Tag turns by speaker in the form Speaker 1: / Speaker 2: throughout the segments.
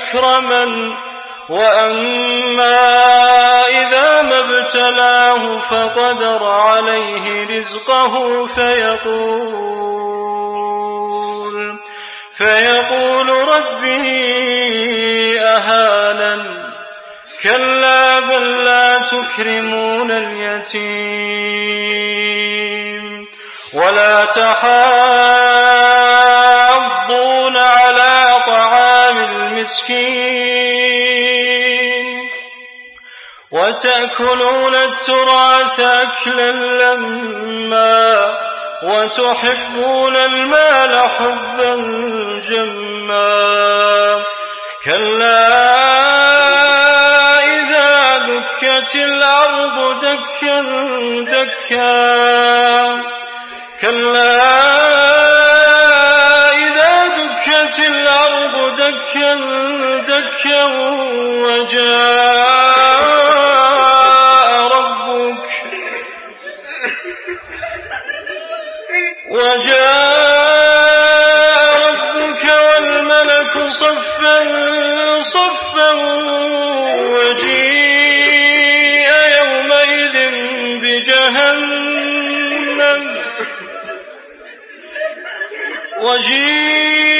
Speaker 1: أكرمن وأما إذا ما ابتلاه فقدر عليه رزقه فيقول فيقول ربي أهانن؟ كلا بل لا تكرمون اليتيم ولا تحاضون المسكين وتأكلون التراث أكلا لما وتحبون المال حبا جما. كلا إذا دكت الأرض دكا دكا. كلا إذا دكت الأرض دكا وجاء ربك. وجاء ربك والملك صفا صفا وجيء يومئذ بجهنم. وجيء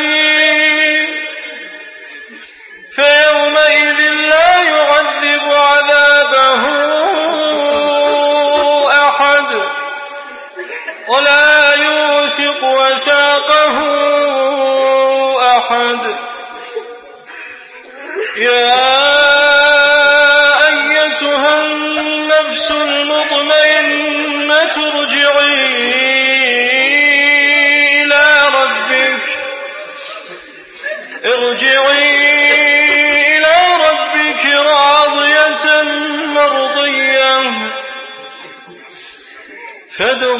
Speaker 1: ولا يوثق وثاقه أحد. يا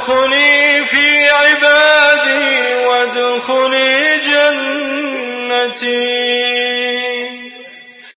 Speaker 1: فادخلي في عبادي وادخلي جنتي.